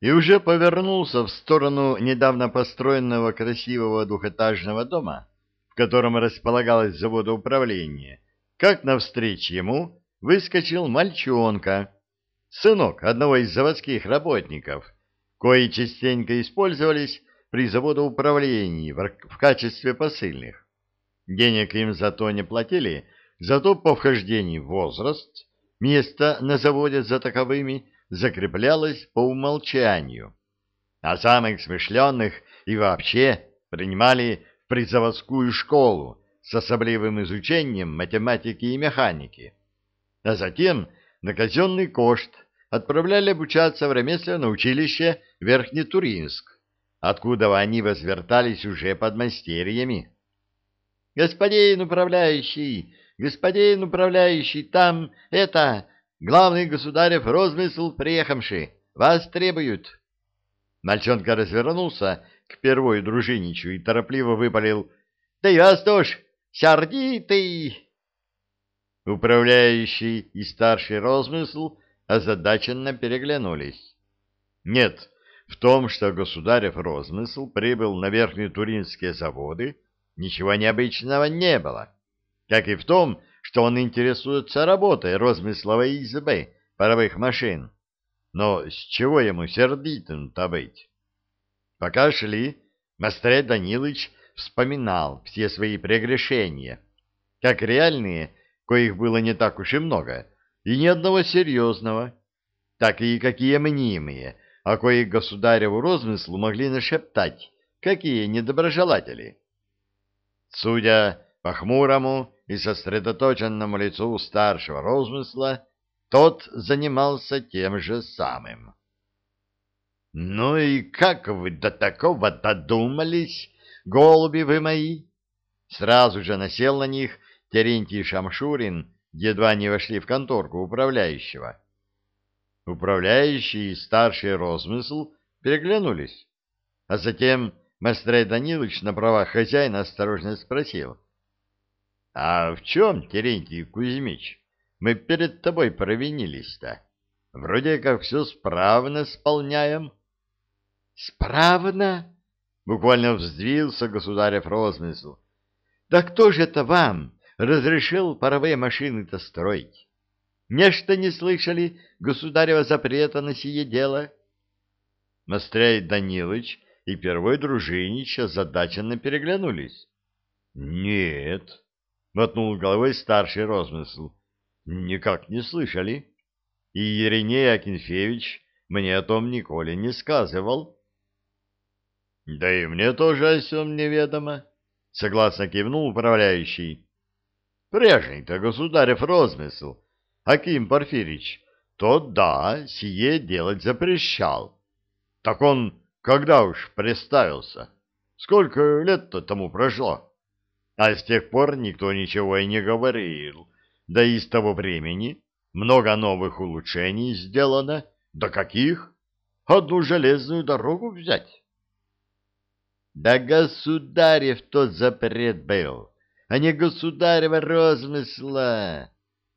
и уже повернулся в сторону недавно построенного красивого двухэтажного дома, в котором располагалось заводоуправление, как навстречу ему выскочил мальчонка, сынок одного из заводских работников, кои частенько использовались при заводоуправлении в качестве посыльных. Денег им зато не платили, зато по вхождении в возраст место на заводе за таковыми закреплялось по умолчанию, а самых смышленных и вообще принимали в призаводскую школу с особливым изучением математики и механики, а затем на казенный кошт отправляли обучаться в ремесленное училище Верхнетуринск, откуда они возвертались уже под мастерьями. «Господин управляющий! Господин управляющий! Там это... Главный государев розмысл приехавший! Вас требуют!» Мальчонка развернулся к первой дружиничу и торопливо выпалил. «Ты вас тоже! Сердитый!» Управляющий и старший розмысл озадаченно переглянулись. Нет, в том, что государев розмысл прибыл на верхние туринские заводы, ничего необычного не было. Как и в том, что он интересуется работой розмысловой избы паровых машин. Но с чего ему сердитым-то быть? Пока шли, Мастрей Данилович вспоминал все свои прегрешения, как реальные, коих было не так уж и много, и ни одного серьезного, так и какие мнимые, о коих государеву розмыслу могли нашептать, какие недоброжелатели. Судя по хмурому и сосредоточенному лицу старшего розмысла, тот занимался тем же самым. — Ну и как вы до такого додумались, голуби вы мои? Сразу же насел на них Терентий Шамшурин, едва не вошли в конторку управляющего. Управляющий и старший розмысл переглянулись, а затем Мастрей Данилович на правах хозяина осторожно спросил. — А в чем, Терентий Кузьмич, мы перед тобой провинились-то? Вроде как все справно исполняем. — Справно? — буквально взвился государев розмысл. — Да кто же это вам разрешил паровые машины-то строить? Нечто не слышали государева запрета на сие дело? Мастрей Данилович и первой дружинич озадаченно переглянулись. — Нет, — мотнул головой старший розмысл, — никак не слышали. И Ериней Акинфевич мне о том николи не сказывал. — Да и мне тоже о сем неведомо, — согласно кивнул управляющий. — Прежний-то государев розмысл, Аким Порфирич, то да, сие делать запрещал. Так он когда уж представился? Сколько лет-то тому прошло? А с тех пор никто ничего и не говорил. Да и с того времени много новых улучшений сделано. Да каких? Одну железную дорогу взять. Да государев тот запрет был, а не государева розмысла.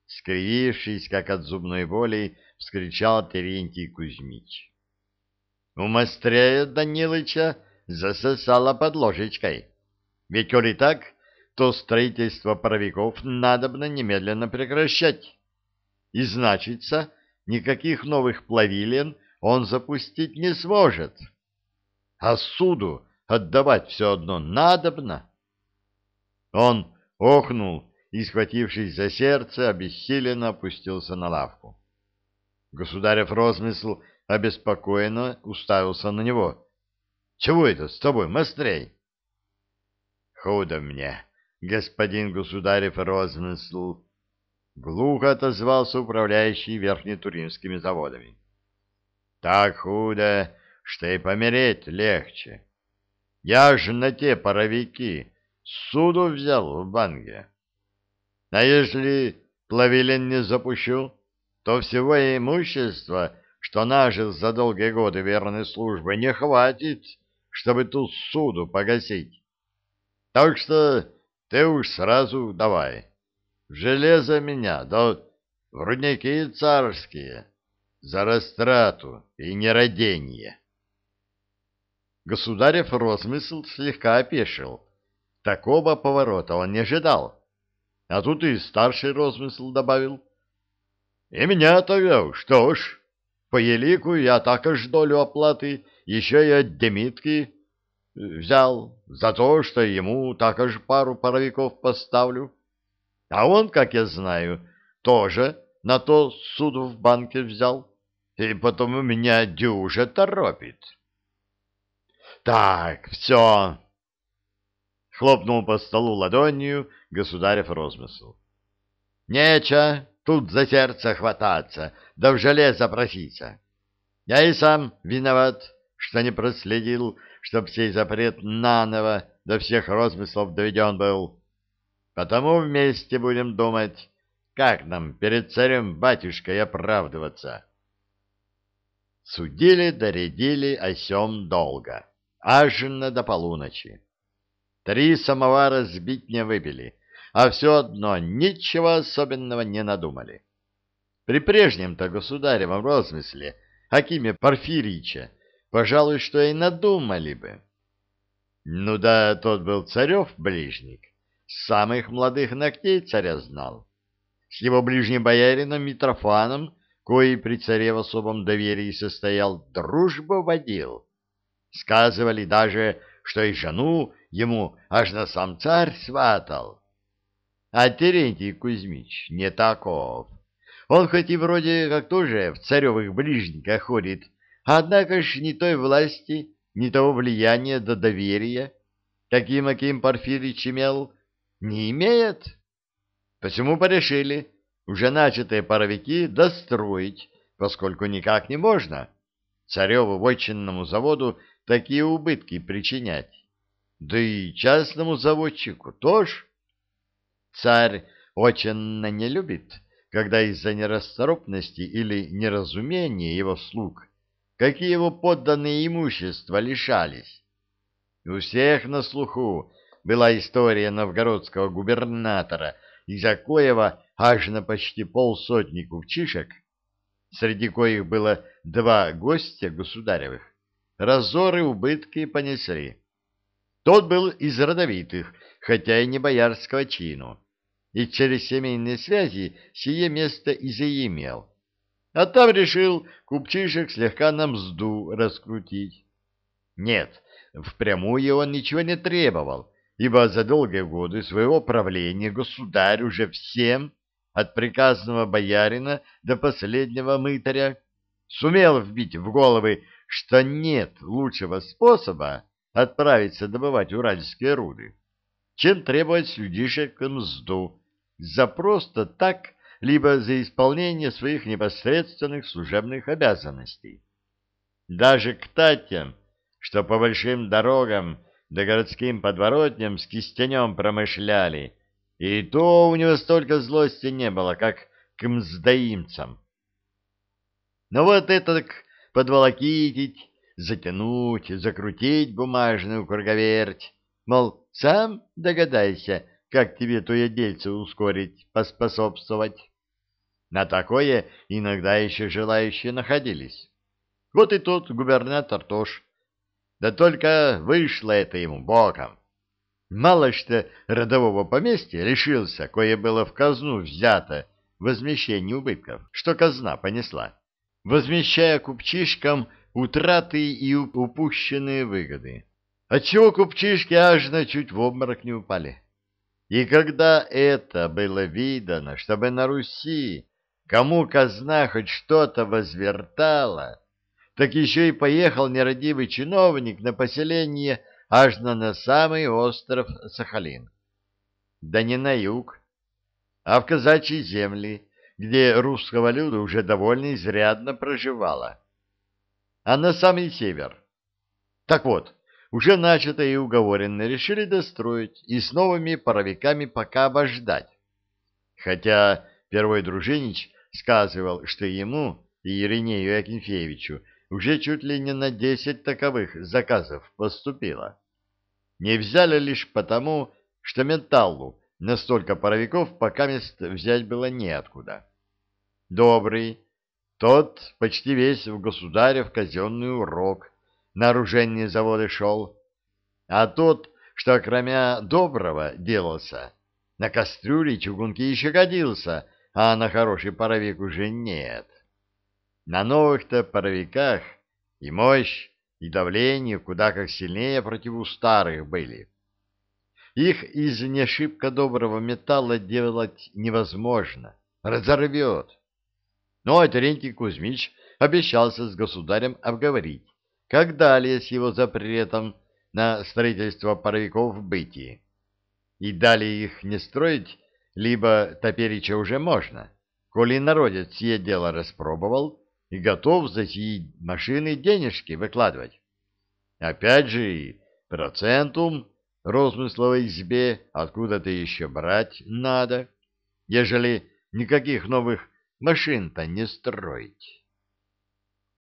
Скривившись, как от зубной боли, вскричал Терентий Кузьмич. У Мастрея Данилыча засосало под ложечкой. Ведь коли так, то строительство паровиков надобно немедленно прекращать. И значится, никаких новых плавилен он запустить не сможет. А суду отдавать все одно надобно. Он охнул и, схватившись за сердце, обессиленно опустился на лавку. Государев розмысл обеспокоенно уставился на него. — Чего это с тобой, Мастрей? — Худо мне, господин государев розмысл, — глухо отозвался управляющий верхнетуринскими заводами. — Так худо, что и помереть легче. Я же на те паровики суду взял в банге. А если плавилен не запущу, то всего имущества что нажил за долгие годы верной службы, не хватит, чтобы ту суду погасить. Так что ты уж сразу давай. В железо меня, да в рудники царские. за растрату и нерадение. Государев розмысл слегка опешил. Такого поворота он не ожидал. А тут и старший розмысл добавил. И меня-то, что ж, по елику я так аж долю оплаты еще и от Демитки взял за то, что ему так аж пару паровиков поставлю. А он, как я знаю, тоже на то суд в банке взял, и потом у меня дюже торопит. Так, все. Хлопнул по столу ладонью государев розмысл. Нече тут за сердце хвататься, да в железо проситься. Я и сам виноват, что не проследил, чтоб сей запрет наново до всех розмыслов доведен был. Потому вместе будем думать, как нам перед царем-батюшкой оправдываться. Судили, доредили о сём долго, аж до полуночи. Три самовара сбить не выпили, а все одно ничего особенного не надумали. При прежнем-то государевом розмысле Акиме Порфирича, пожалуй, что и надумали бы. Ну да, тот был царев ближник, с самых молодых ногтей царя знал. С его ближним боярином Митрофаном, кой при царе в особом доверии состоял, дружбу водил. Сказывали даже, что и жену ему аж на сам царь сватал. А Терентий Кузьмич не таков. Он хоть и вроде как тоже в царевых ближниках ходит, однако ж ни той власти, ни того влияния до доверия, каким Аким Порфирич имел, не имеет. Посему порешили уже начатые паровики достроить, поскольку никак не можно цареву вотчинному заводу такие убытки причинять. Да и частному заводчику тоже. Царь очень не любит, когда из-за нерасторопности или неразумения его слуг какие его подданные имущества лишались. У всех на слуху была история новгородского губернатора, из-за коего аж на почти полсотни купчишек, среди коих было два гостя государевых, разоры убытки понесли. Тот был из родовитых, хотя и не боярского чину, и через семейные связи сие место и заимел. А там решил купчишек слегка на мзду раскрутить. Нет, впрямую он ничего не требовал, ибо за долгие годы своего правления государь уже всем, от приказного боярина до последнего мытаря, сумел вбить в головы, что нет лучшего способа отправиться добывать уральские руды, чем требовать людишек мзду за просто так, либо за исполнение своих непосредственных служебных обязанностей. Даже к татям, что по большим дорогам да городским подворотням с кистенем промышляли, и то у него столько злости не было, как к мздоимцам. Но вот это так подволокитить, затянуть, закрутить бумажную круговерть. Мол, сам догадайся, как тебе твое дельце ускорить, поспособствовать. На такое иногда еще желающие находились. Вот и тот губернатор тоже. Да только вышло это ему боком. Мало что родового поместья лишился, кое было в казну взято возмещение убытков, что казна понесла, возмещая купчишкам утраты и упущенные выгоды. Отчего купчишки аж на чуть в обморок не упали. И когда это было видано, чтобы на Руси кому казна хоть что-то возвертала, так еще и поехал нерадивый чиновник на поселение аж на, на самый остров Сахалин. Да не на юг, а в казачьи земли, где русского люда уже довольно изрядно проживало а на самый север. Так вот, уже начато и уговоренно решили достроить и с новыми паровиками пока обождать. Хотя первый дружинич сказывал, что ему и Иринею Акинфеевичу уже чуть ли не на десять таковых заказов поступило. Не взяли лишь потому, что металлу на столько паровиков пока мест взять было неоткуда. Добрый, Тот почти весь в государев казенный урок на оружейные заводы шел, а тот, что кроме доброго делался, на кастрюле чугунки еще годился, а на хороший паровик уже нет. На новых-то паровиках и мощь, и давление куда как сильнее против старых были. Их из не шибко доброго металла делать невозможно, разорвет. Но Терентий Кузьмич обещался с государем обговорить, как далее с его запретом на строительство паровиков в бытии. И далее их не строить, либо топереча уже можно, коли народец сие дело распробовал и готов за сии машины денежки выкладывать. Опять же процентум розмысловой избе откуда-то еще брать надо, ежели никаких новых машин-то не строить.